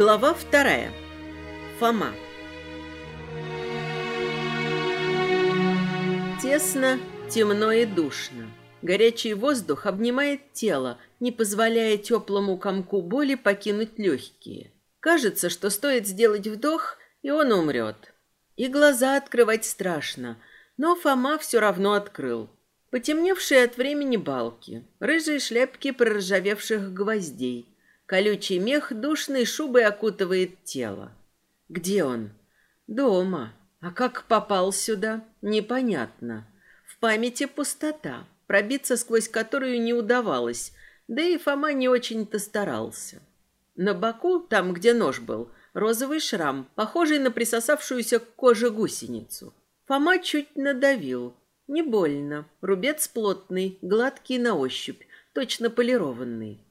Глава вторая. Фома. Тесно, темно и душно. Горячий воздух обнимает тело, не позволяя теплому комку боли покинуть легкие. Кажется, что стоит сделать вдох, и он умрет. И глаза открывать страшно, но Фома все равно открыл. Потемневшие от времени балки, рыжие шляпки проржавевших гвоздей, Колючий мех душной шубой окутывает тело. Где он? Дома. А как попал сюда? Непонятно. В памяти пустота, пробиться сквозь которую не удавалось, да и Фома не очень-то старался. На боку, там, где нож был, розовый шрам, похожий на присосавшуюся к коже гусеницу. Фома чуть надавил. Не больно. Рубец плотный, гладкий на ощупь, точно полированный.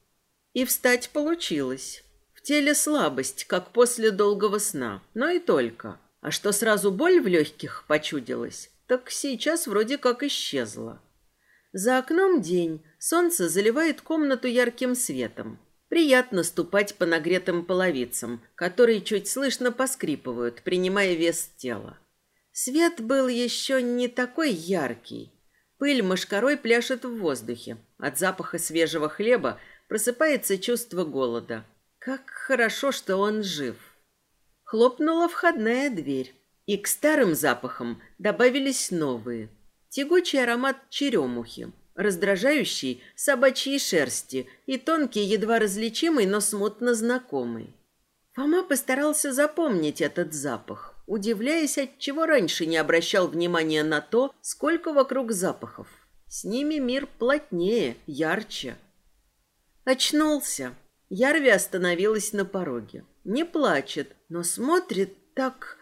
И встать получилось. В теле слабость, как после долгого сна, но и только. А что сразу боль в легких почудилась, так сейчас вроде как исчезла. За окном день, солнце заливает комнату ярким светом. Приятно ступать по нагретым половицам, которые чуть слышно поскрипывают, принимая вес тела. Свет был еще не такой яркий. Пыль мошкарой пляшет в воздухе. От запаха свежего хлеба Просыпается чувство голода. Как хорошо, что он жив. Хлопнула входная дверь, и к старым запахам добавились новые. Тягучий аромат черемухи, раздражающий собачьей шерсти и тонкий, едва различимый, но смутно знакомый. Фома постарался запомнить этот запах, удивляясь, от чего раньше не обращал внимания на то, сколько вокруг запахов. С ними мир плотнее, ярче. Очнулся. Ярви остановилась на пороге. Не плачет, но смотрит так,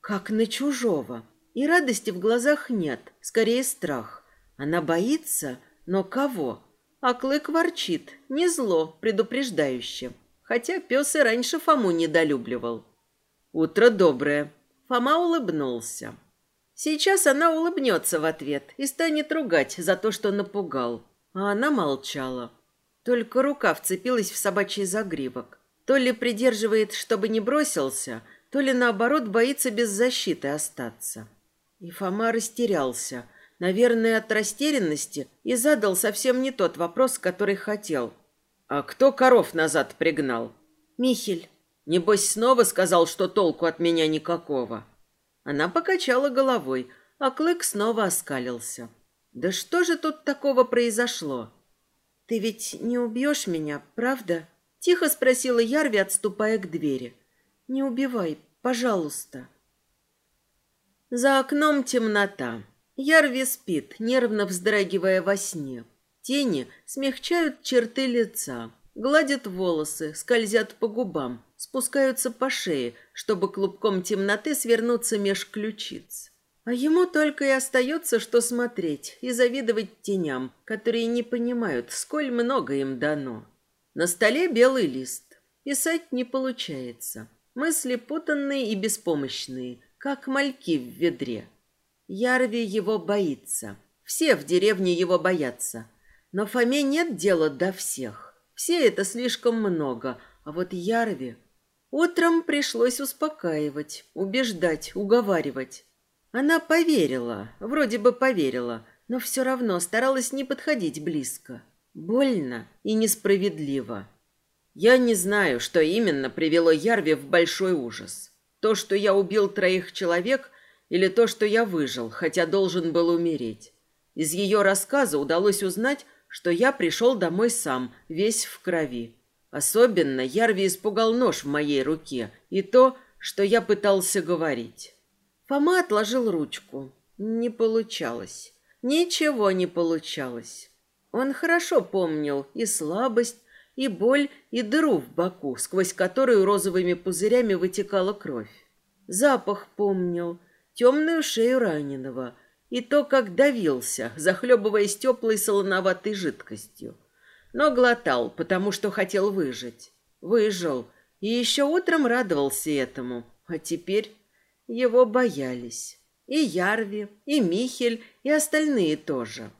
как на чужого. И радости в глазах нет, скорее страх. Она боится, но кого? А Клык ворчит, не зло, предупреждающе. Хотя пес и раньше Фому недолюбливал. «Утро доброе». Фома улыбнулся. Сейчас она улыбнется в ответ и станет ругать за то, что напугал. А она молчала. Только рука вцепилась в собачий загривок. То ли придерживает, чтобы не бросился, то ли наоборот боится без защиты остаться. И Фома растерялся, наверное, от растерянности, и задал совсем не тот вопрос, который хотел. «А кто коров назад пригнал?» «Михель». «Небось, снова сказал, что толку от меня никакого». Она покачала головой, а Клык снова оскалился. «Да что же тут такого произошло?» «Ты ведь не убьешь меня, правда?» Тихо спросила Ярви, отступая к двери. «Не убивай, пожалуйста». За окном темнота. Ярви спит, нервно вздрагивая во сне. Тени смягчают черты лица, гладят волосы, скользят по губам, спускаются по шее, чтобы клубком темноты свернуться меж ключиц. А ему только и остается, что смотреть и завидовать теням, которые не понимают, сколь много им дано. На столе белый лист. Писать не получается. Мысли путанные и беспомощные, как мальки в ведре. Ярви его боится. Все в деревне его боятся. Но Фоме нет дела до всех. Все это слишком много, а вот Ярви... Утром пришлось успокаивать, убеждать, уговаривать. Она поверила, вроде бы поверила, но все равно старалась не подходить близко. Больно и несправедливо. Я не знаю, что именно привело Ярви в большой ужас. То, что я убил троих человек, или то, что я выжил, хотя должен был умереть. Из ее рассказа удалось узнать, что я пришел домой сам, весь в крови. Особенно Ярви испугал нож в моей руке и то, что я пытался говорить. Фома отложил ручку. Не получалось. Ничего не получалось. Он хорошо помнил и слабость, и боль, и дыру в боку, сквозь которую розовыми пузырями вытекала кровь. Запах помнил, темную шею раненого, и то, как давился, захлебываясь теплой солоноватой жидкостью. Но глотал, потому что хотел выжить. Выжил, и еще утром радовался этому, а теперь его боялись. И Ярви, и Михель, и остальные тоже.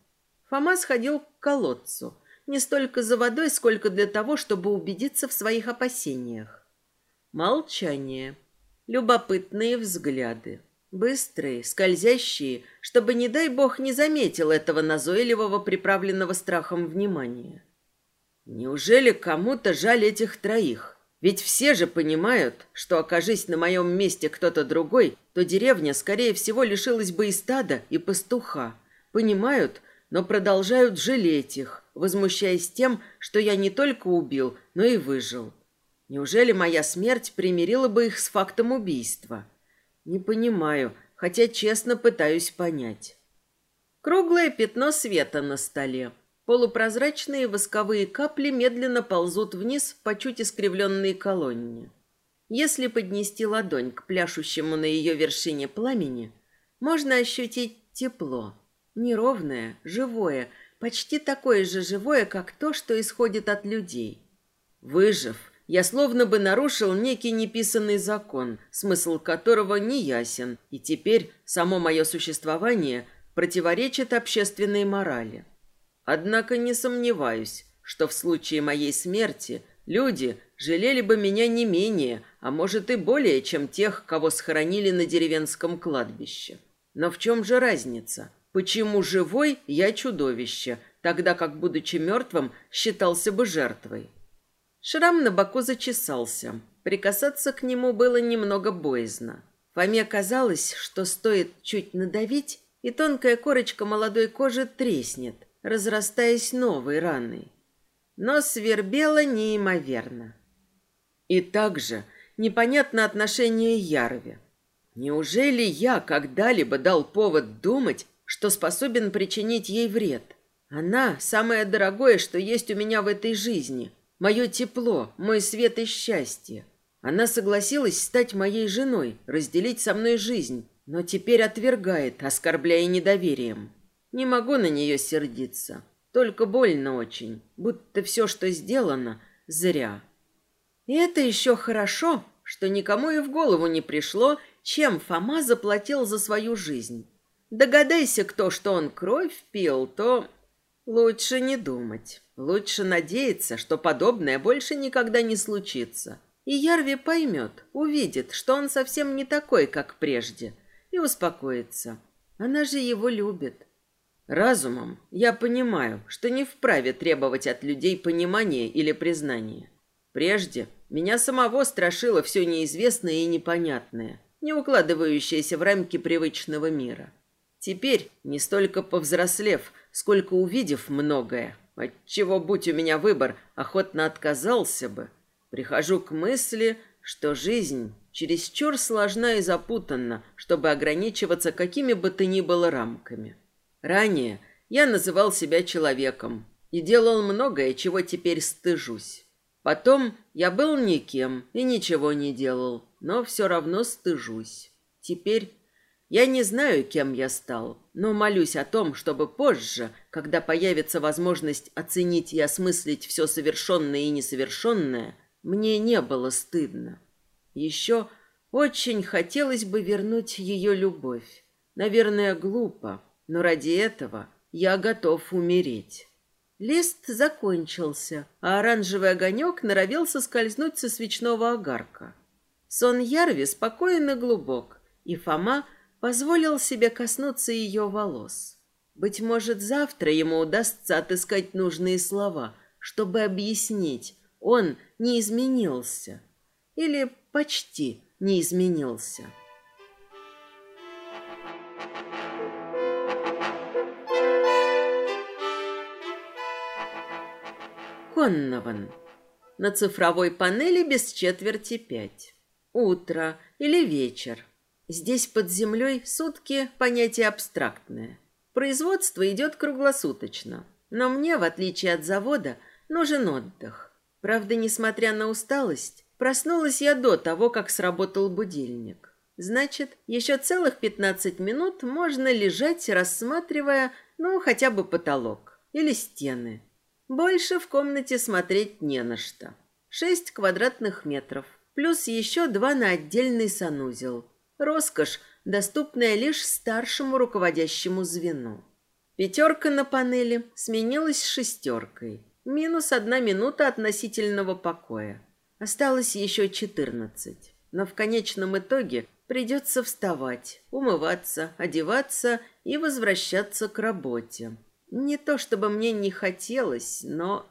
Фома сходил к колодцу. Не столько за водой, сколько для того, чтобы убедиться в своих опасениях. Молчание. Любопытные взгляды. Быстрые, скользящие, чтобы, не дай бог, не заметил этого назойливого, приправленного страхом внимания. Неужели кому-то жаль этих троих? Ведь все же понимают, что, окажись на моем месте кто-то другой, то деревня, скорее всего, лишилась бы и стада, и пастуха. Понимают, но продолжают жалеть их, возмущаясь тем, что я не только убил, но и выжил. Неужели моя смерть примирила бы их с фактом убийства? Не понимаю, хотя честно пытаюсь понять. Круглое пятно света на столе. Полупрозрачные восковые капли медленно ползут вниз по чуть искривленной колонне. Если поднести ладонь к пляшущему на ее вершине пламени, можно ощутить тепло. Неровное, живое, почти такое же живое, как то, что исходит от людей. Выжив, я словно бы нарушил некий неписанный закон, смысл которого не ясен, и теперь само мое существование противоречит общественной морали. Однако не сомневаюсь, что в случае моей смерти люди жалели бы меня не менее, а может и более, чем тех, кого схоронили на деревенском кладбище. Но в чем же разница? Почему живой я чудовище, тогда как, будучи мертвым, считался бы жертвой? Шрам на боку зачесался. Прикасаться к нему было немного боязно. Фоме казалось, что стоит чуть надавить, и тонкая корочка молодой кожи треснет, разрастаясь новой раной. Но свербело неимоверно. И также непонятно отношение Ярви. Неужели я когда-либо дал повод думать, что способен причинить ей вред? Она – самое дорогое, что есть у меня в этой жизни. Мое тепло, мой свет и счастье. Она согласилась стать моей женой, разделить со мной жизнь, но теперь отвергает, оскорбляя недоверием. Не могу на нее сердиться. Только больно очень, будто все, что сделано, зря. И это еще хорошо, что никому и в голову не пришло, чем Фома заплатил за свою жизнь. Догадайся кто, что он кровь пил, то лучше не думать. Лучше надеяться, что подобное больше никогда не случится. И Ярви поймет, увидит, что он совсем не такой, как прежде, и успокоится. Она же его любит. Разумом я понимаю, что не вправе требовать от людей понимания или признания. Прежде меня самого страшило все неизвестное и непонятное, не укладывающееся в рамки привычного мира. Теперь, не столько повзрослев, сколько увидев многое, отчего, будь у меня выбор, охотно отказался бы, прихожу к мысли, что жизнь чересчур сложна и запутанна, чтобы ограничиваться какими бы то ни было рамками. Ранее я называл себя человеком и делал многое, чего теперь стыжусь. Потом я был никем и ничего не делал, но все равно стыжусь. Теперь я не знаю, кем я стал, но молюсь о том, чтобы позже, когда появится возможность оценить и осмыслить все совершенное и несовершенное, мне не было стыдно. Еще очень хотелось бы вернуть ее любовь. Наверное, глупо, но ради этого я готов умереть. Лист закончился, а оранжевый огонек норовил соскользнуть со свечного огарка. Сон Ярви спокоен и глубок, и Фома позволил себе коснуться ее волос. Быть может, завтра ему удастся отыскать нужные слова, чтобы объяснить, он не изменился. Или почти не изменился. Коннован. На цифровой панели без четверти пять. Утро или вечер. Здесь под землей сутки понятие абстрактное. Производство идет круглосуточно. Но мне, в отличие от завода, нужен отдых. Правда, несмотря на усталость, проснулась я до того, как сработал будильник. Значит, еще целых 15 минут можно лежать, рассматривая, ну, хотя бы потолок или стены. Больше в комнате смотреть не на что. Шесть квадратных метров, плюс еще два на отдельный санузел. Роскошь, доступная лишь старшему руководящему звену. Пятерка на панели сменилась шестеркой. Минус одна минута относительного покоя. Осталось еще четырнадцать. Но в конечном итоге придется вставать, умываться, одеваться и возвращаться к работе. Не то чтобы мне не хотелось, но...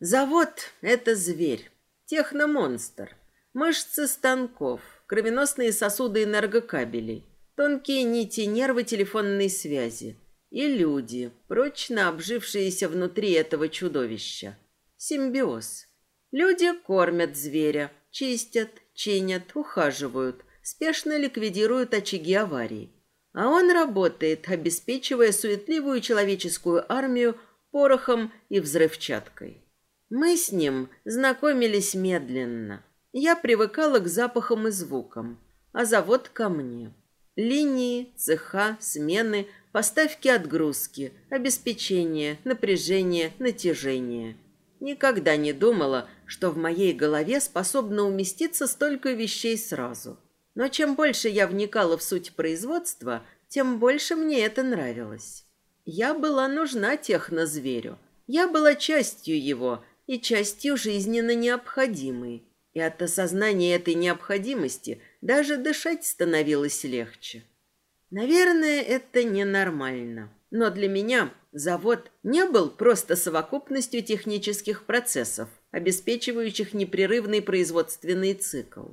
Завод — это зверь, техномонстр, мышцы станков, кровеносные сосуды энергокабелей, тонкие нити нервы телефонной связи и люди, прочно обжившиеся внутри этого чудовища. Симбиоз. Люди кормят зверя, чистят, чинят, ухаживают, спешно ликвидируют очаги аварий. А он работает, обеспечивая суетливую человеческую армию порохом и взрывчаткой. Мы с ним знакомились медленно. Я привыкала к запахам и звукам, а завод ко мне. Линии, цеха, смены, поставки отгрузки, обеспечение, напряжение, натяжение. Никогда не думала, что в моей голове способно уместиться столько вещей сразу. Но чем больше я вникала в суть производства, тем больше мне это нравилось. Я была нужна технозверю. Я была частью его и частью жизненно необходимой. И от осознания этой необходимости даже дышать становилось легче. Наверное, это ненормально. Но для меня завод не был просто совокупностью технических процессов, обеспечивающих непрерывный производственный цикл.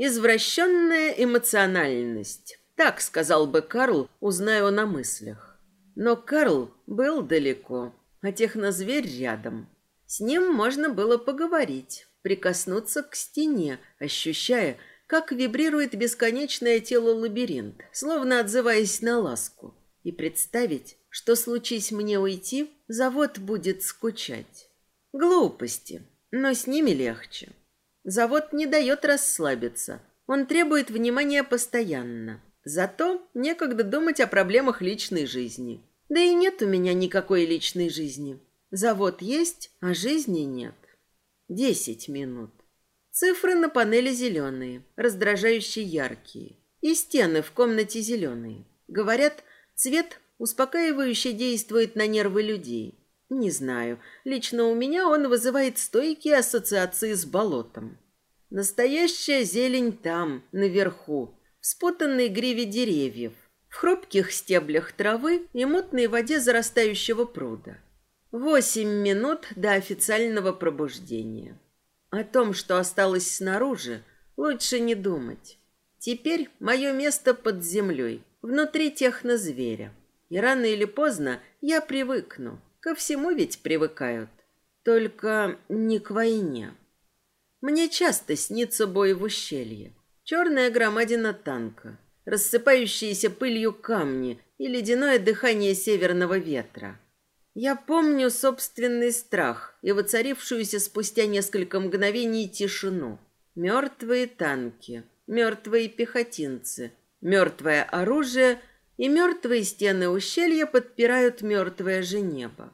Извращенная эмоциональность. Так сказал бы Карл, узнаю о мыслях. Но Карл был далеко, а технозверь рядом. С ним можно было поговорить, прикоснуться к стене, ощущая, как вибрирует бесконечное тело лабиринт, словно отзываясь на ласку, и представить, что случись мне уйти, завод будет скучать. Глупости, но с ними легче. Завод не дает расслабиться, он требует внимания постоянно. Зато некогда думать о проблемах личной жизни. Да и нет у меня никакой личной жизни. Завод есть, а жизни нет. Десять минут. Цифры на панели зеленые, раздражающие яркие. И стены в комнате зеленые. Говорят, цвет успокаивающе действует на нервы людей. Не знаю, лично у меня он вызывает стойкие ассоциации с болотом. Настоящая зелень там, наверху, в спутанной гриве деревьев, в хрупких стеблях травы и мутной воде зарастающего пруда. Восемь минут до официального пробуждения. О том, что осталось снаружи, лучше не думать. Теперь мое место под землей, внутри технозверя. И рано или поздно я привыкну. Ко всему ведь привыкают. Только не к войне. Мне часто снится бой в ущелье. Черная громадина танка, рассыпающиеся пылью камни и ледяное дыхание северного ветра. Я помню собственный страх и воцарившуюся спустя несколько мгновений тишину. Мертвые танки, мертвые пехотинцы, мертвое оружие и мертвые стены ущелья подпирают мертвое же небо.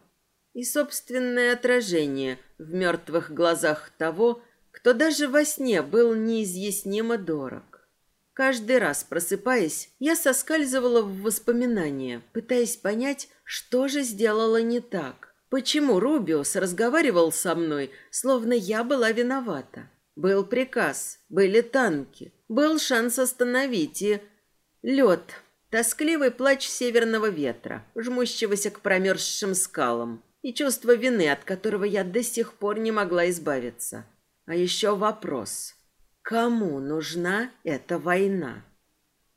И собственное отражение в мертвых глазах того, кто даже во сне был неизъяснимо дорог. Каждый раз, просыпаясь, я соскальзывала в воспоминания, пытаясь понять, что же сделала не так. Почему Рубиус разговаривал со мной, словно я была виновата? Был приказ, были танки, был шанс остановить и... Лед, тоскливый плач северного ветра, жмущегося к промерзшим скалам, и чувство вины, от которого я до сих пор не могла избавиться. А еще вопрос. Кому нужна эта война?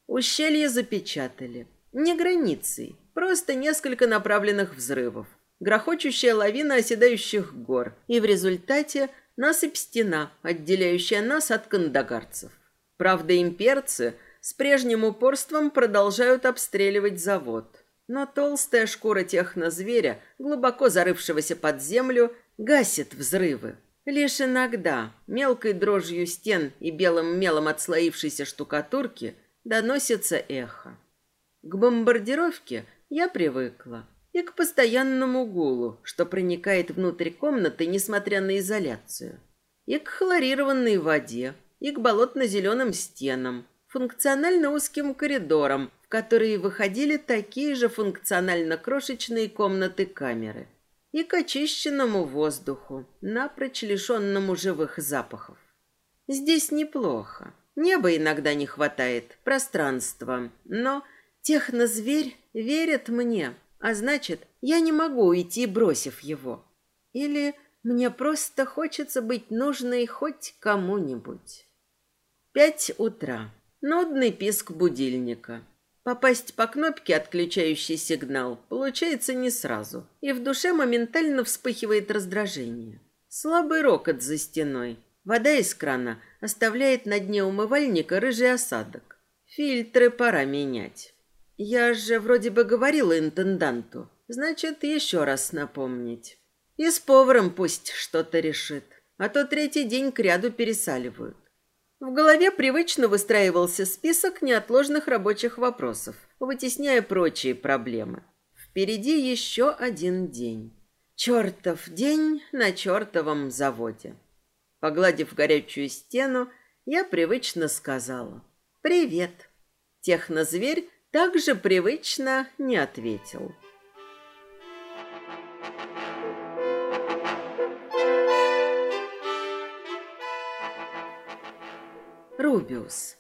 Ущелье запечатали. Не границей, просто несколько направленных взрывов. Грохочущая лавина оседающих гор. И в результате насыпь стена, отделяющая нас от кандагарцев. Правда, имперцы с прежним упорством продолжают обстреливать завод. Но толстая шкура технозверя, глубоко зарывшегося под землю, гасит взрывы. Лишь иногда, мелкой дрожью стен и белым мелом отслоившейся штукатурки, доносится эхо. К бомбардировке я привыкла и к постоянному гулу, что проникает внутрь комнаты, несмотря на изоляцию, и к хлорированной воде, и к болотно-зеленым стенам, функционально узким коридорам, в которые выходили такие же функционально крошечные комнаты-камеры – и к очищенному воздуху, напрочь лишенному живых запахов. Здесь неплохо. Неба иногда не хватает, пространства. Но технозверь верит мне, а значит, я не могу уйти, бросив его. Или мне просто хочется быть нужной хоть кому-нибудь. Пять утра. Нудный писк будильника. Попасть по кнопке, отключающий сигнал, получается не сразу, и в душе моментально вспыхивает раздражение. Слабый рокот за стеной. Вода из крана оставляет на дне умывальника рыжий осадок. Фильтры пора менять. Я же вроде бы говорила интенданту. Значит, еще раз напомнить. И с поваром пусть что-то решит. А то третий день к ряду пересаливают. В голове привычно выстраивался список неотложных рабочих вопросов, вытесняя прочие проблемы. Впереди еще один день. Чертов день на чертовом заводе. Погладив горячую стену, я привычно сказала «Привет». Технозверь также привычно не ответил. Рубиус.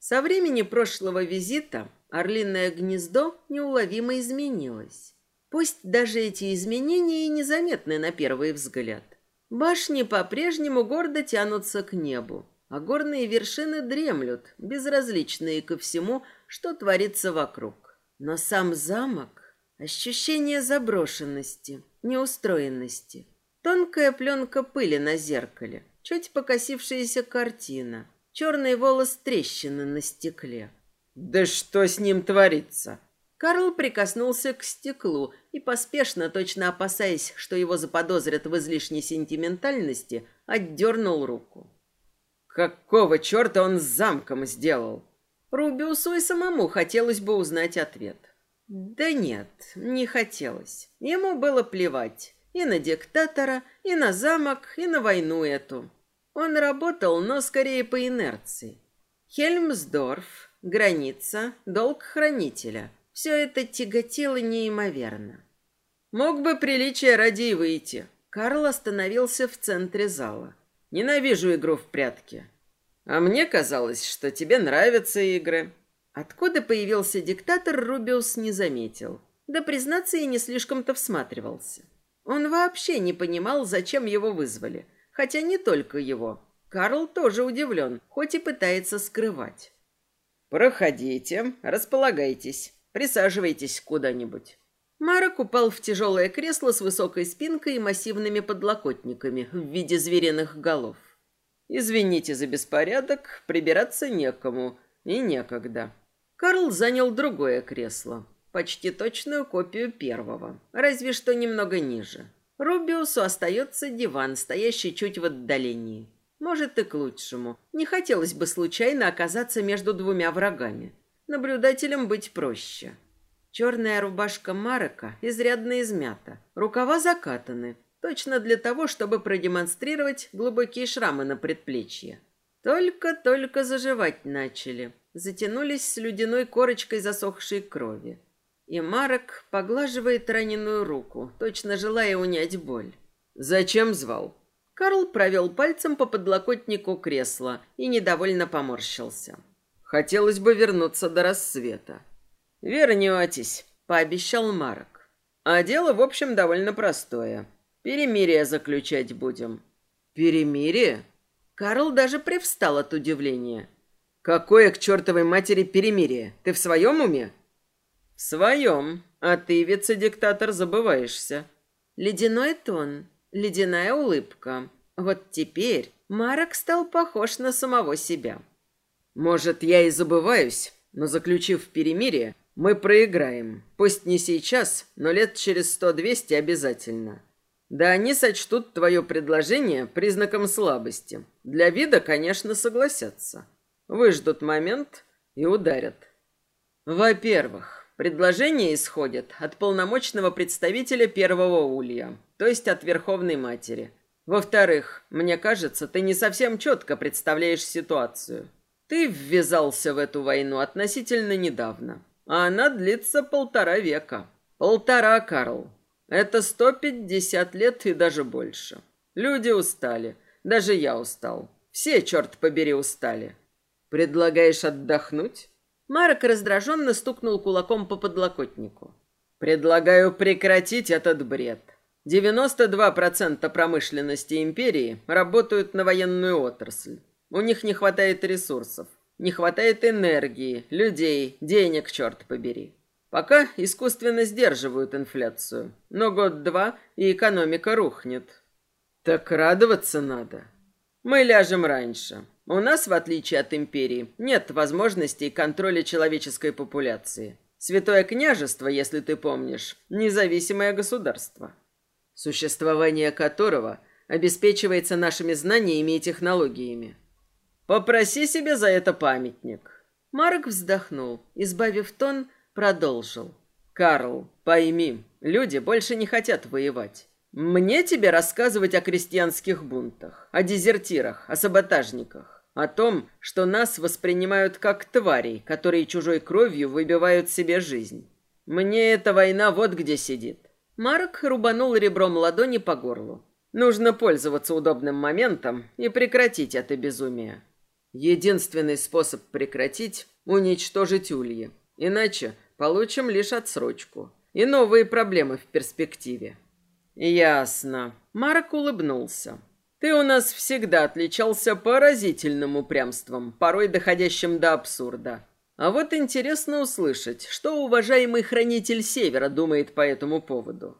Со времени прошлого визита орлиное гнездо неуловимо изменилось. Пусть даже эти изменения и незаметны на первый взгляд. Башни по-прежнему гордо тянутся к небу, а горные вершины дремлют, безразличные ко всему, что творится вокруг. Но сам замок — ощущение заброшенности, неустроенности. Тонкая пленка пыли на зеркале, чуть покосившаяся картина, черный волос трещины на стекле. «Да что с ним творится?» Карл прикоснулся к стеклу и поспешно, точно опасаясь, что его заподозрят в излишней сентиментальности, отдернул руку. Какого черта он с замком сделал? Рубиусу и самому хотелось бы узнать ответ. Да нет, не хотелось. Ему было плевать и на диктатора, и на замок, и на войну эту. Он работал, но скорее по инерции. Хельмсдорф, граница, долг хранителя. Все это тяготело неимоверно. Мог бы приличие ради и выйти. Карл остановился в центре зала. Ненавижу игру в прятки. А мне казалось, что тебе нравятся игры. Откуда появился диктатор, Рубиус не заметил. Да, признаться, и не слишком-то всматривался. Он вообще не понимал, зачем его вызвали. Хотя не только его. Карл тоже удивлен, хоть и пытается скрывать. «Проходите, располагайтесь». Присаживайтесь куда-нибудь». Марок упал в тяжелое кресло с высокой спинкой и массивными подлокотниками в виде звериных голов. «Извините за беспорядок, прибираться некому и некогда». Карл занял другое кресло, почти точную копию первого, разве что немного ниже. Рубиусу остается диван, стоящий чуть в отдалении. Может, и к лучшему. Не хотелось бы случайно оказаться между двумя врагами. Наблюдателям быть проще. Черная рубашка Марека изрядно измята, рукава закатаны, точно для того, чтобы продемонстрировать глубокие шрамы на предплечье. Только-только заживать начали, затянулись с ледяной корочкой засохшей крови. И Марек поглаживает раненую руку, точно желая унять боль. «Зачем звал?» Карл провел пальцем по подлокотнику кресла и недовольно поморщился. Хотелось бы вернуться до рассвета. Вернетесь, пообещал Марк. А дело, в общем, довольно простое. Перемирие заключать будем. Перемирие? Карл даже привстал от удивления. Какое к чертовой матери перемирие? Ты в своем уме? В своем. А ты, вице-диктатор, забываешься. Ледяной тон, ледяная улыбка. Вот теперь Марок стал похож на самого себя. Может, я и забываюсь, но заключив перемирие, мы проиграем. Пусть не сейчас, но лет через сто-двести обязательно. Да они сочтут твое предложение признаком слабости. Для вида, конечно, согласятся. Выждут момент и ударят. Во-первых, предложение исходит от полномочного представителя первого улья, то есть от Верховной Матери. Во-вторых, мне кажется, ты не совсем четко представляешь ситуацию. Ты ввязался в эту войну относительно недавно, а она длится полтора века. Полтора, Карл. Это сто пятьдесят лет и даже больше. Люди устали. Даже я устал. Все, черт побери, устали. Предлагаешь отдохнуть? Марок раздраженно стукнул кулаком по подлокотнику. Предлагаю прекратить этот бред. 92% промышленности империи работают на военную отрасль. У них не хватает ресурсов, не хватает энергии, людей, денег, черт побери. Пока искусственно сдерживают инфляцию, но год-два и экономика рухнет. Так радоваться надо. Мы ляжем раньше. У нас, в отличие от империи, нет возможностей контроля человеческой популяции. Святое княжество, если ты помнишь, независимое государство, существование которого обеспечивается нашими знаниями и технологиями. Попроси себе за это памятник. Марк вздохнул, избавив тон, продолжил. Карл, пойми, люди больше не хотят воевать. Мне тебе рассказывать о крестьянских бунтах, о дезертирах, о саботажниках, о том, что нас воспринимают как тварей, которые чужой кровью выбивают себе жизнь. Мне эта война вот где сидит. Марк рубанул ребром ладони по горлу. Нужно пользоваться удобным моментом и прекратить это безумие. Единственный способ прекратить – уничтожить ульи. Иначе получим лишь отсрочку и новые проблемы в перспективе. Ясно. Марк улыбнулся. Ты у нас всегда отличался поразительным упрямством, порой доходящим до абсурда. А вот интересно услышать, что уважаемый хранитель Севера думает по этому поводу.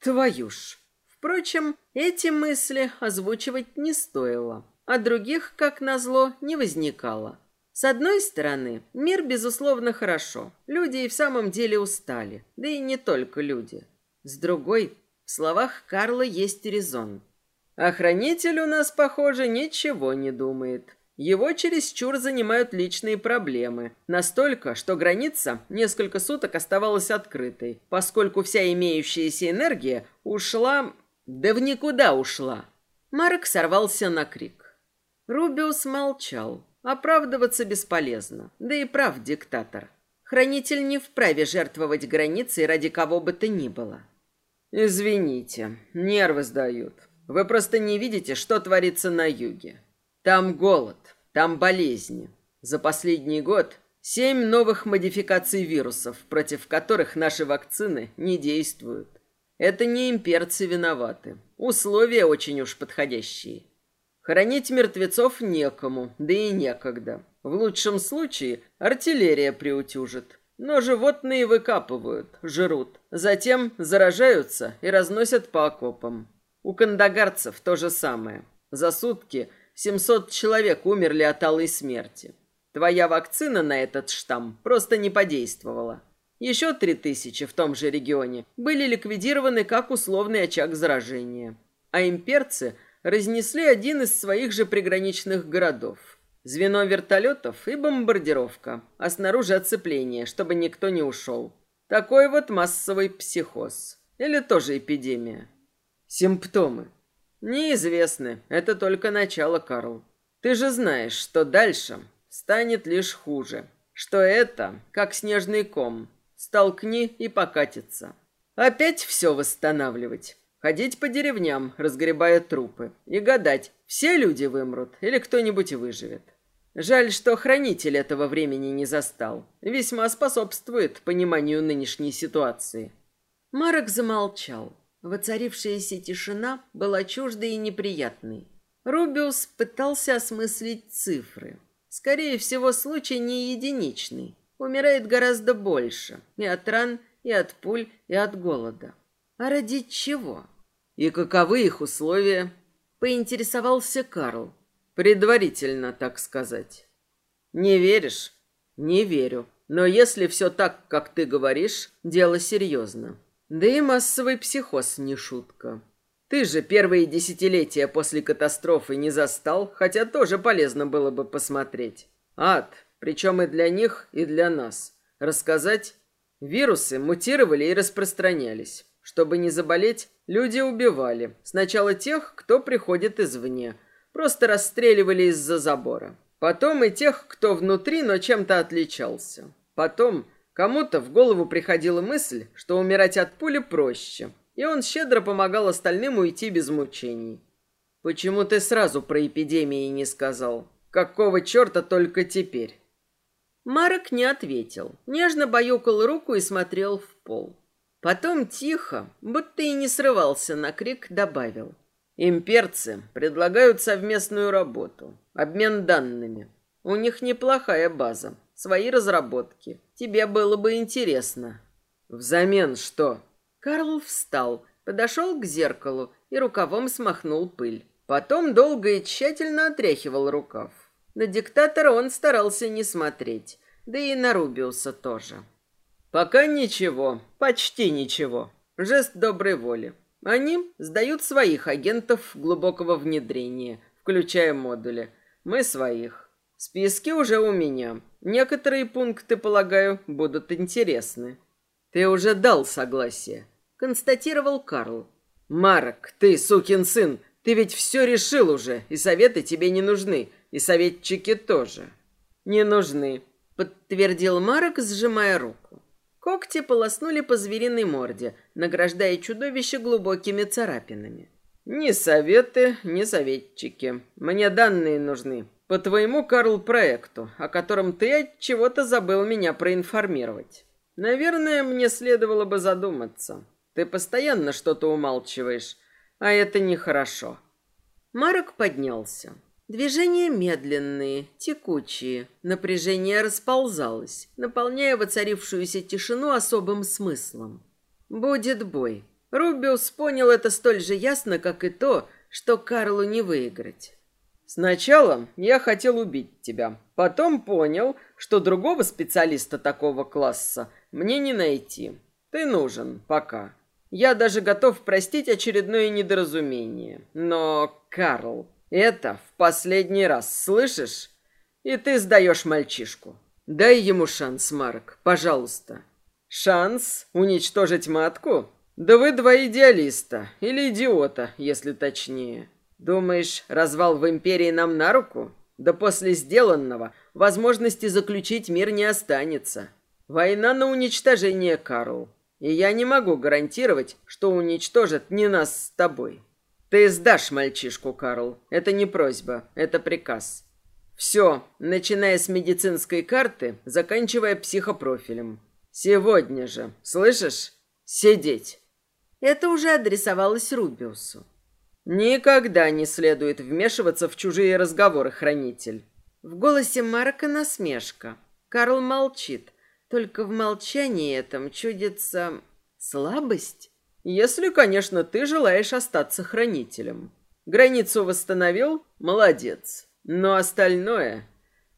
Твою ж. Впрочем, эти мысли озвучивать не стоило а других, как назло, не возникало. С одной стороны, мир, безусловно, хорошо. Люди и в самом деле устали. Да и не только люди. С другой, в словах Карла есть резон. Охранитель у нас, похоже, ничего не думает. Его чересчур занимают личные проблемы. Настолько, что граница несколько суток оставалась открытой, поскольку вся имеющаяся энергия ушла... Да в никуда ушла. Марк сорвался на крик. Рубиус молчал. Оправдываться бесполезно. Да и прав диктатор. Хранитель не вправе жертвовать границей ради кого бы то ни было. Извините, нервы сдают. Вы просто не видите, что творится на юге. Там голод, там болезни. За последний год семь новых модификаций вирусов, против которых наши вакцины не действуют. Это не имперцы виноваты. Условия очень уж подходящие. Хоронить мертвецов некому, да и некогда. В лучшем случае артиллерия приутюжит. Но животные выкапывают, жрут. Затем заражаются и разносят по окопам. У кандагарцев то же самое. За сутки 700 человек умерли от алой смерти. Твоя вакцина на этот штамм просто не подействовала. Еще 3000 в том же регионе были ликвидированы как условный очаг заражения. А имперцы – разнесли один из своих же приграничных городов. Звено вертолетов и бомбардировка, а снаружи оцепление, чтобы никто не ушел. Такой вот массовый психоз. Или тоже эпидемия. Симптомы. Неизвестны. Это только начало, Карл. Ты же знаешь, что дальше станет лишь хуже. Что это, как снежный ком. Столкни и покатится. Опять все восстанавливать. Ходить по деревням, разгребая трупы, и гадать, все люди вымрут или кто-нибудь выживет. Жаль, что хранитель этого времени не застал. Весьма способствует пониманию нынешней ситуации. Марок замолчал. Воцарившаяся тишина была чуждой и неприятной. Рубиус пытался осмыслить цифры. Скорее всего, случай не единичный. Умирает гораздо больше. И от ран, и от пуль, и от голода. А ради чего? И каковы их условия? Поинтересовался Карл. Предварительно, так сказать. Не веришь? Не верю. Но если все так, как ты говоришь, дело серьезно. Да и массовый психоз не шутка. Ты же первые десятилетия после катастрофы не застал, хотя тоже полезно было бы посмотреть. Ад, причем и для них, и для нас. Рассказать? Вирусы мутировали и распространялись. Чтобы не заболеть, люди убивали. Сначала тех, кто приходит извне. Просто расстреливали из-за забора. Потом и тех, кто внутри, но чем-то отличался. Потом кому-то в голову приходила мысль, что умирать от пули проще. И он щедро помогал остальным уйти без мучений. Почему ты сразу про эпидемии не сказал? Какого черта только теперь? Марок не ответил. Нежно баюкал руку и смотрел в пол. Потом тихо, будто и не срывался на крик, добавил. Имперцы предлагают совместную работу, обмен данными. У них неплохая база, свои разработки. Тебе было бы интересно. Взамен что? Карл встал, подошел к зеркалу и рукавом смахнул пыль. Потом долго и тщательно отряхивал рукав. На диктатора он старался не смотреть, да и на Рубиуса тоже. Пока ничего, почти ничего. Жест доброй воли. Они сдают своих агентов глубокого внедрения, включая модули. Мы своих. Списки уже у меня. Некоторые пункты, полагаю, будут интересны. Ты уже дал согласие, констатировал Карл. Марк, ты сукин сын, ты ведь все решил уже, и советы тебе не нужны, и советчики тоже. Не нужны, подтвердил Марк, сжимая руку. Когти полоснули по звериной морде, награждая чудовище глубокими царапинами. Ни советы, ни советчики. Мне данные нужны. По твоему, Карл, проекту, о котором ты от чего-то забыл меня проинформировать. Наверное, мне следовало бы задуматься. Ты постоянно что-то умалчиваешь, а это нехорошо. Марок поднялся. Движения медленные, текучие. Напряжение расползалось, наполняя воцарившуюся тишину особым смыслом. Будет бой. Рубиус понял это столь же ясно, как и то, что Карлу не выиграть. Сначала я хотел убить тебя, потом понял, что другого специалиста такого класса мне не найти. Ты нужен пока. Я даже готов простить очередное недоразумение. Но, Карл, это в последний раз, слышишь? И ты сдаешь мальчишку. Дай ему шанс, Марк, пожалуйста. Шанс уничтожить матку? Да вы два идеалиста, или идиота, если точнее. Думаешь, развал в империи нам на руку? Да после сделанного возможности заключить мир не останется. Война на уничтожение, Карл. И я не могу гарантировать, что уничтожат не нас с тобой. Ты сдашь мальчишку, Карл. Это не просьба, это приказ. Все, начиная с медицинской карты, заканчивая психопрофилем. Сегодня же, слышишь? Сидеть. Это уже адресовалось Рубиусу. Никогда не следует вмешиваться в чужие разговоры, хранитель. В голосе Марка насмешка. Карл молчит, только в молчании этом чудится слабость. Если, конечно, ты желаешь остаться хранителем. Границу восстановил? Молодец. Но остальное...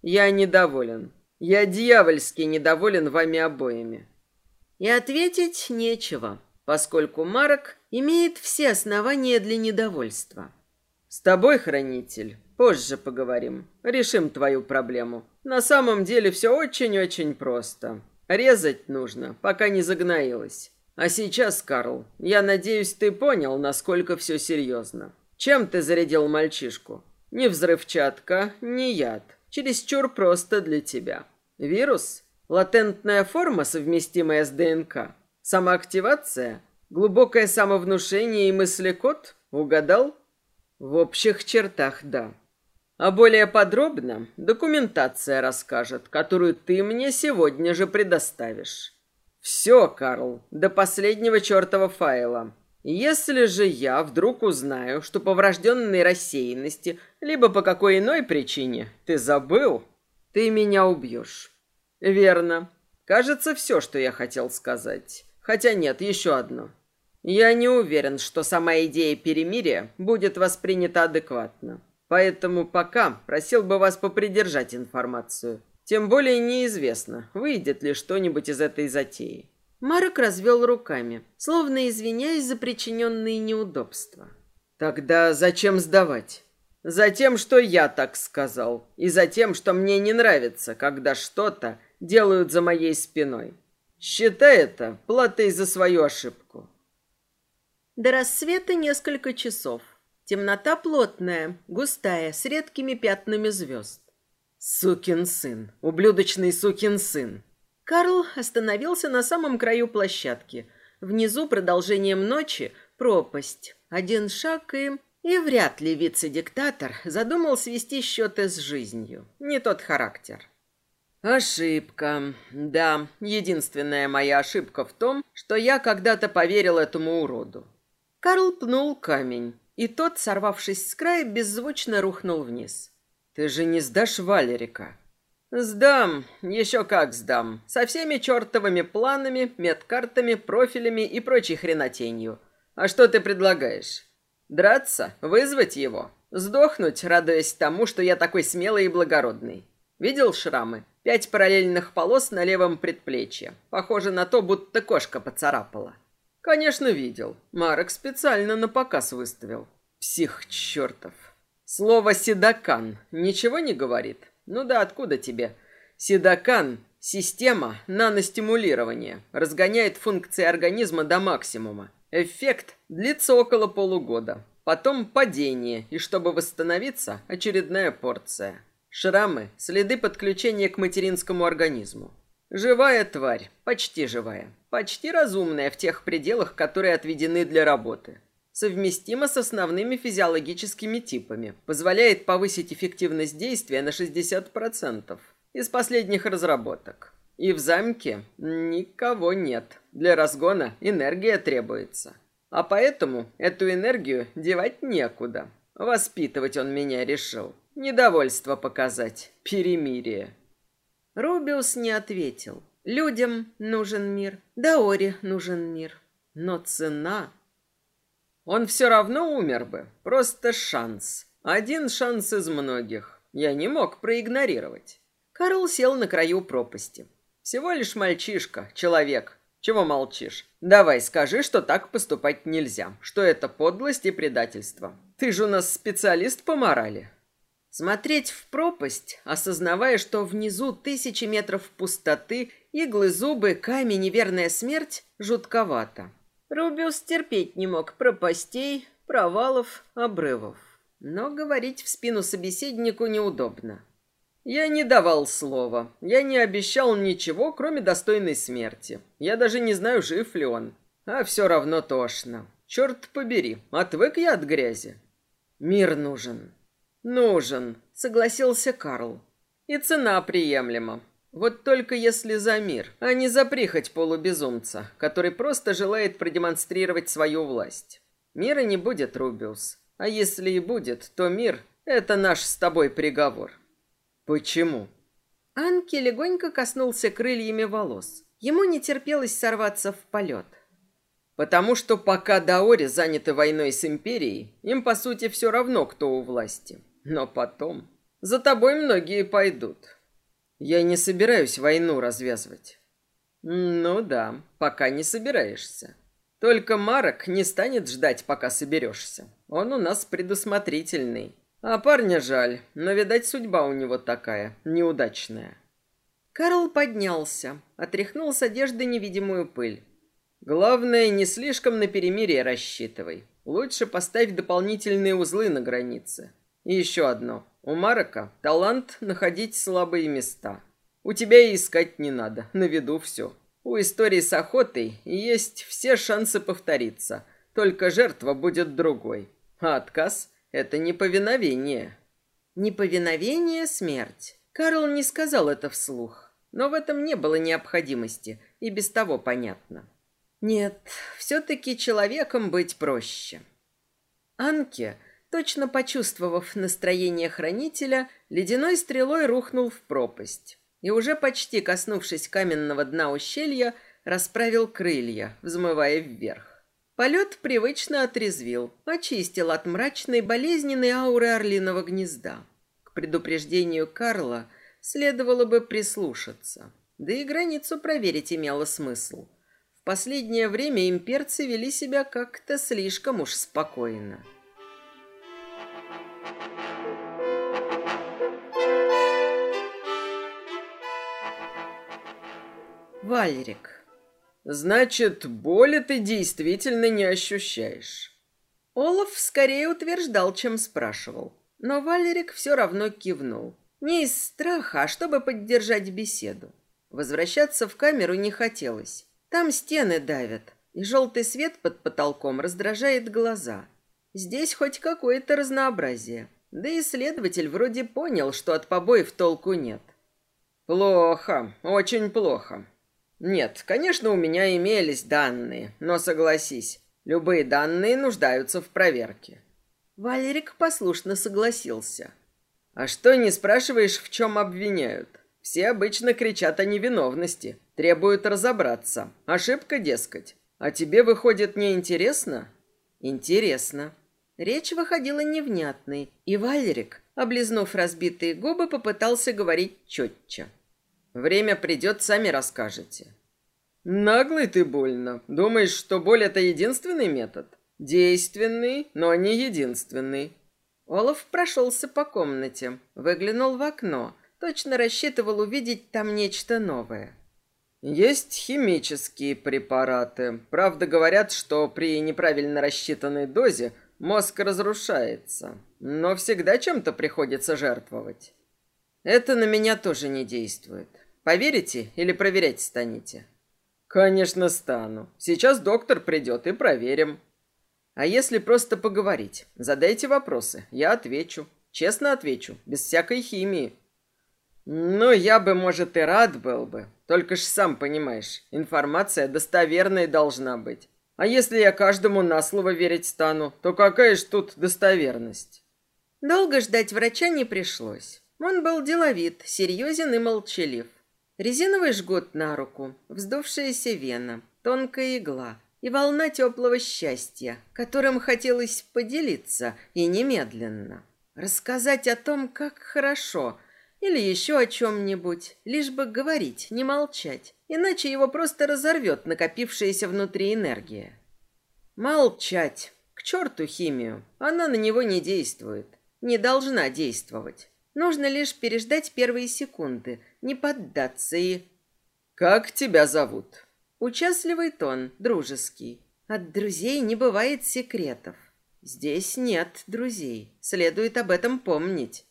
Я недоволен. Я дьявольски недоволен вами обоими. И ответить нечего, поскольку Марок имеет все основания для недовольства. С тобой, хранитель, позже поговорим. Решим твою проблему. На самом деле все очень-очень просто. Резать нужно, пока не загноилось. А сейчас, Карл, я надеюсь, ты понял, насколько все серьезно. Чем ты зарядил мальчишку? Ни взрывчатка, ни яд. Чересчур просто для тебя. Вирус? Латентная форма, совместимая с ДНК? Самоактивация? Глубокое самовнушение и мыслекод? Угадал? В общих чертах, да. А более подробно документация расскажет, которую ты мне сегодня же предоставишь. Все, Карл, до последнего чертова файла. Если же я вдруг узнаю, что по врожденной рассеянности, либо по какой иной причине ты забыл, ты меня убьешь. Верно. Кажется, все, что я хотел сказать. Хотя нет, еще одно. Я не уверен, что сама идея перемирия будет воспринята адекватно. Поэтому пока просил бы вас попридержать информацию. Тем более неизвестно, выйдет ли что-нибудь из этой затеи. Марок развел руками, словно извиняясь за причиненные неудобства. Тогда зачем сдавать? Затем, что я так сказал, и затем, что мне не нравится, когда что-то делают за моей спиной. Считай это платой за свою ошибку. До рассвета несколько часов. Темнота плотная, густая, с редкими пятнами звезд. Сукин сын, ублюдочный сукин сын. Карл остановился на самом краю площадки. Внизу продолжением ночи пропасть. Один шаг и... И вряд ли вице-диктатор задумал свести счеты с жизнью. Не тот характер. Ошибка. Да, единственная моя ошибка в том, что я когда-то поверил этому уроду. Карл пнул камень, и тот, сорвавшись с края, беззвучно рухнул вниз. Ты же не сдашь Валерика? Сдам, еще как сдам. Со всеми чертовыми планами, медкартами, профилями и прочей хренотенью. А что ты предлагаешь? Драться? Вызвать его? Сдохнуть, радуясь тому, что я такой смелый и благородный? Видел шрамы? Пять параллельных полос на левом предплечье. Похоже на то, будто кошка поцарапала. Конечно, видел. Марок специально на показ выставил. Псих чертов. Слово «седокан» ничего не говорит? Ну да откуда тебе? Седокан – система наностимулирования. Разгоняет функции организма до максимума. Эффект длится около полугода. Потом падение, и чтобы восстановиться, очередная порция. Шрамы – следы подключения к материнскому организму. Живая тварь, почти живая, почти разумная в тех пределах, которые отведены для работы. Совместима с основными физиологическими типами, позволяет повысить эффективность действия на 60% из последних разработок. И в замке никого нет. Для разгона энергия требуется. А поэтому эту энергию девать некуда. Воспитывать он меня решил. Недовольство показать. Перемирие. Рубиус не ответил. Людям нужен мир. Даоре нужен мир. Но цена... Он все равно умер бы. Просто шанс. Один шанс из многих. Я не мог проигнорировать. Карл сел на краю пропасти. Всего лишь мальчишка, человек. Чего молчишь? Давай скажи, что так поступать нельзя, что это подлость и предательство. Ты же у нас специалист по морали. Смотреть в пропасть, осознавая, что внизу тысячи метров пустоты, иглы, зубы, камень и верная смерть, жутковато. Рубиус терпеть не мог пропастей, провалов, обрывов. Но говорить в спину собеседнику неудобно. Я не давал слова. Я не обещал ничего, кроме достойной смерти. Я даже не знаю, жив ли он. А все равно тошно. Черт побери, отвык я от грязи. Мир нужен. Нужен, согласился Карл. И цена приемлема. Вот только если за мир, а не за прихоть полубезумца, который просто желает продемонстрировать свою власть. Мира не будет, Рубиус. А если и будет, то мир — это наш с тобой приговор. Почему? Анки легонько коснулся крыльями волос. Ему не терпелось сорваться в полет. Потому что пока Даори заняты войной с Империей, им, по сути, все равно, кто у власти. Но потом... За тобой многие пойдут. Я не собираюсь войну развязывать. Ну да, пока не собираешься. Только Марок не станет ждать, пока соберешься. Он у нас предусмотрительный. А парня жаль, но, видать, судьба у него такая, неудачная. Карл поднялся, отряхнул с одежды невидимую пыль. Главное, не слишком на перемирие рассчитывай. Лучше поставь дополнительные узлы на границе. И еще одно. У Марока талант находить слабые места. У тебя и искать не надо, на виду все. У истории с охотой есть все шансы повториться, только жертва будет другой. А отказ – это неповиновение. Неповиновение – смерть. Карл не сказал это вслух, но в этом не было необходимости, и без того понятно. Нет, все-таки человеком быть проще. Анке – Точно почувствовав настроение хранителя, ледяной стрелой рухнул в пропасть. И уже почти коснувшись каменного дна ущелья, расправил крылья, взмывая вверх. Полет привычно отрезвил, очистил от мрачной болезненной ауры орлиного гнезда. К предупреждению Карла следовало бы прислушаться. Да и границу проверить имело смысл. В последнее время имперцы вели себя как-то слишком уж спокойно. Валерик. Значит, боли ты действительно не ощущаешь. Олаф скорее утверждал, чем спрашивал. Но Валерик все равно кивнул. Не из страха, а чтобы поддержать беседу. Возвращаться в камеру не хотелось. Там стены давят, и желтый свет под потолком раздражает глаза. Здесь хоть какое-то разнообразие. Да и следователь вроде понял, что от побоев толку нет. Плохо, очень плохо. Нет, конечно, у меня имелись данные, но согласись, любые данные нуждаются в проверке. Валерик послушно согласился. А что не спрашиваешь, в чем обвиняют? Все обычно кричат о невиновности, требуют разобраться. Ошибка, дескать. А тебе, выходит, не интересно? Интересно. Речь выходила невнятной, и Валерик, облизнув разбитые губы, попытался говорить четче. «Время придет, сами расскажете». «Наглый ты больно. Думаешь, что боль — это единственный метод?» «Действенный, но не единственный». Олаф прошелся по комнате, выглянул в окно, точно рассчитывал увидеть там нечто новое. Есть химические препараты. Правда, говорят, что при неправильно рассчитанной дозе Мозг разрушается, но всегда чем-то приходится жертвовать. Это на меня тоже не действует. Поверите или проверять станете? Конечно, стану. Сейчас доктор придет и проверим. А если просто поговорить? Задайте вопросы, я отвечу. Честно отвечу, без всякой химии. Ну, я бы, может, и рад был бы. Только ж сам понимаешь, информация достоверной должна быть. А если я каждому на слово верить стану, то какая ж тут достоверность? Долго ждать врача не пришлось. Он был деловит, серьезен и молчалив. Резиновый жгут на руку, вздувшаяся вена, тонкая игла и волна теплого счастья, которым хотелось поделиться и немедленно. Рассказать о том, как хорошо, или еще о чем-нибудь, лишь бы говорить, не молчать, иначе его просто разорвет накопившаяся внутри энергия. Молчать. К черту химию. Она на него не действует. Не должна действовать. Нужно лишь переждать первые секунды, не поддаться и... «Как тебя зовут?» Участливый тон, дружеский. От друзей не бывает секретов. Здесь нет друзей. Следует об этом помнить.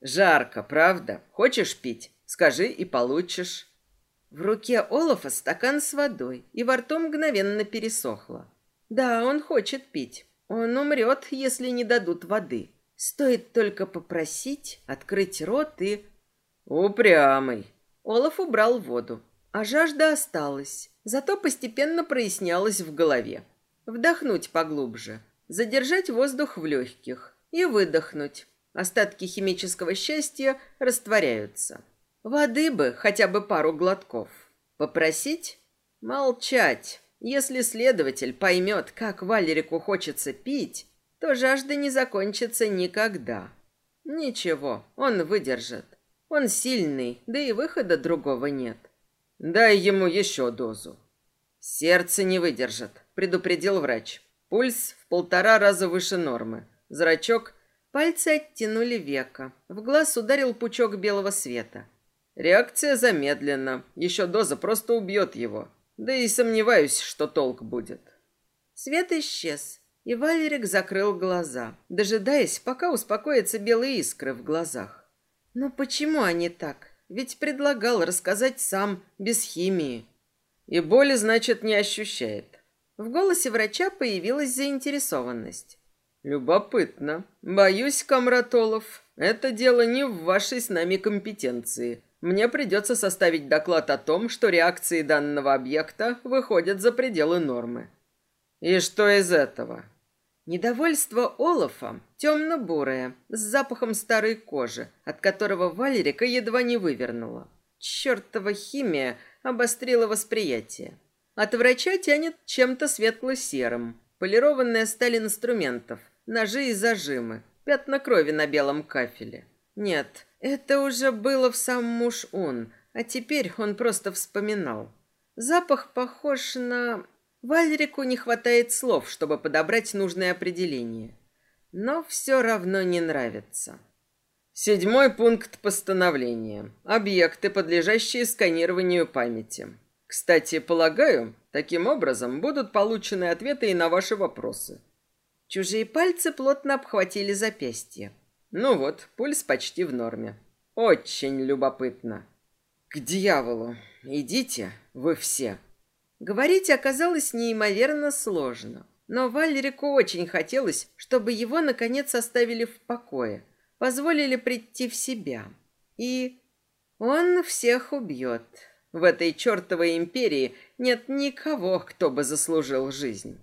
Жарко, правда? Хочешь пить? Скажи и получишь. В руке Олафа стакан с водой, и во рту мгновенно пересохло. Да, он хочет пить. Он умрет, если не дадут воды. Стоит только попросить, открыть рот и... Упрямый. Олаф убрал воду, а жажда осталась. Зато постепенно прояснялась в голове. Вдохнуть поглубже, задержать воздух в легких и выдохнуть. Остатки химического счастья растворяются. Воды бы, хотя бы пару глотков. Попросить? Молчать. Если следователь поймет, как Валерику хочется пить, то жажда не закончится никогда. Ничего, он выдержит. Он сильный, да и выхода другого нет. Дай ему еще дозу. Сердце не выдержит, предупредил врач. Пульс в полтора раза выше нормы. Зрачок Пальцы оттянули века. В глаз ударил пучок белого света. Реакция замедлена. Еще доза просто убьет его. Да и сомневаюсь, что толк будет. Свет исчез, и Валерик закрыл глаза, дожидаясь, пока успокоятся белые искры в глазах. Но почему они так? Ведь предлагал рассказать сам, без химии. И боли, значит, не ощущает. В голосе врача появилась заинтересованность. Любопытно. Боюсь, Камратолов, это дело не в вашей с нами компетенции. Мне придется составить доклад о том, что реакции данного объекта выходят за пределы нормы. И что из этого? Недовольство Олафа темно-бурое, с запахом старой кожи, от которого Валерика едва не вывернула. Чертова химия обострила восприятие. От врача тянет чем-то светло-серым. Полированная сталь инструментов, ножи и зажимы, пятна крови на белом кафеле. Нет, это уже было в сам муж он, а теперь он просто вспоминал. Запах похож на... Вальрику не хватает слов, чтобы подобрать нужное определение. Но все равно не нравится. Седьмой пункт постановления. Объекты, подлежащие сканированию памяти. Кстати, полагаю, таким образом будут получены ответы и на ваши вопросы. Чужие пальцы плотно обхватили запястье. Ну вот, пульс почти в норме. Очень любопытно. К дьяволу. Идите, вы все. Говорить оказалось неимоверно сложно. Но Валерику очень хотелось, чтобы его, наконец, оставили в покое, позволили прийти в себя. И он всех убьет. В этой чертовой империи нет никого, кто бы заслужил жизнь.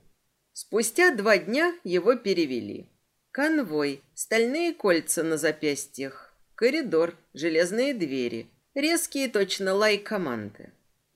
Спустя два дня его перевели. Конвой, стальные кольца на запястьях, коридор, железные двери, резкие точно лай команды.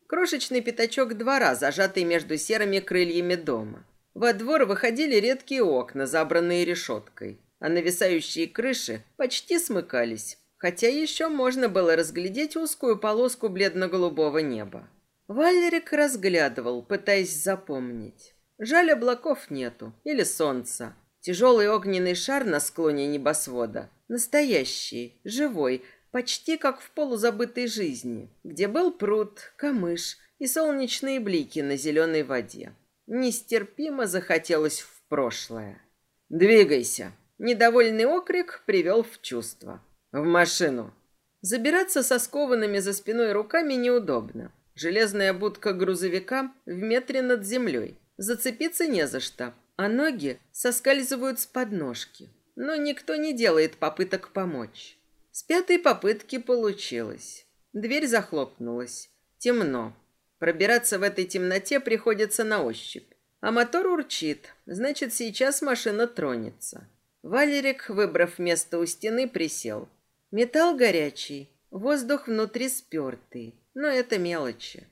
Крошечный пятачок двора, зажатый между серыми крыльями дома. Во двор выходили редкие окна, забранные решеткой, а нависающие крыши почти смыкались, хотя еще можно было разглядеть узкую полоску бледно-голубого неба. Валерик разглядывал, пытаясь запомнить. Жаль, облаков нету. Или солнца. Тяжелый огненный шар на склоне небосвода. Настоящий, живой, почти как в полузабытой жизни, где был пруд, камыш и солнечные блики на зеленой воде. Нестерпимо захотелось в прошлое. «Двигайся!» Недовольный окрик привел в чувство. «В машину!» Забираться со скованными за спиной руками неудобно. Железная будка грузовика в метре над землей. Зацепиться не за что, а ноги соскальзывают с подножки. Но никто не делает попыток помочь. С пятой попытки получилось. Дверь захлопнулась. Темно. Пробираться в этой темноте приходится на ощупь. А мотор урчит, значит, сейчас машина тронется. Валерик, выбрав место у стены, присел. Металл горячий, воздух внутри спертый, но это мелочи.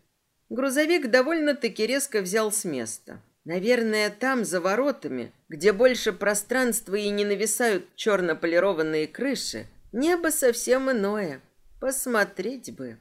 Грузовик довольно-таки резко взял с места. Наверное, там, за воротами, где больше пространства и не нависают черно-полированные крыши, небо совсем иное. Посмотреть бы.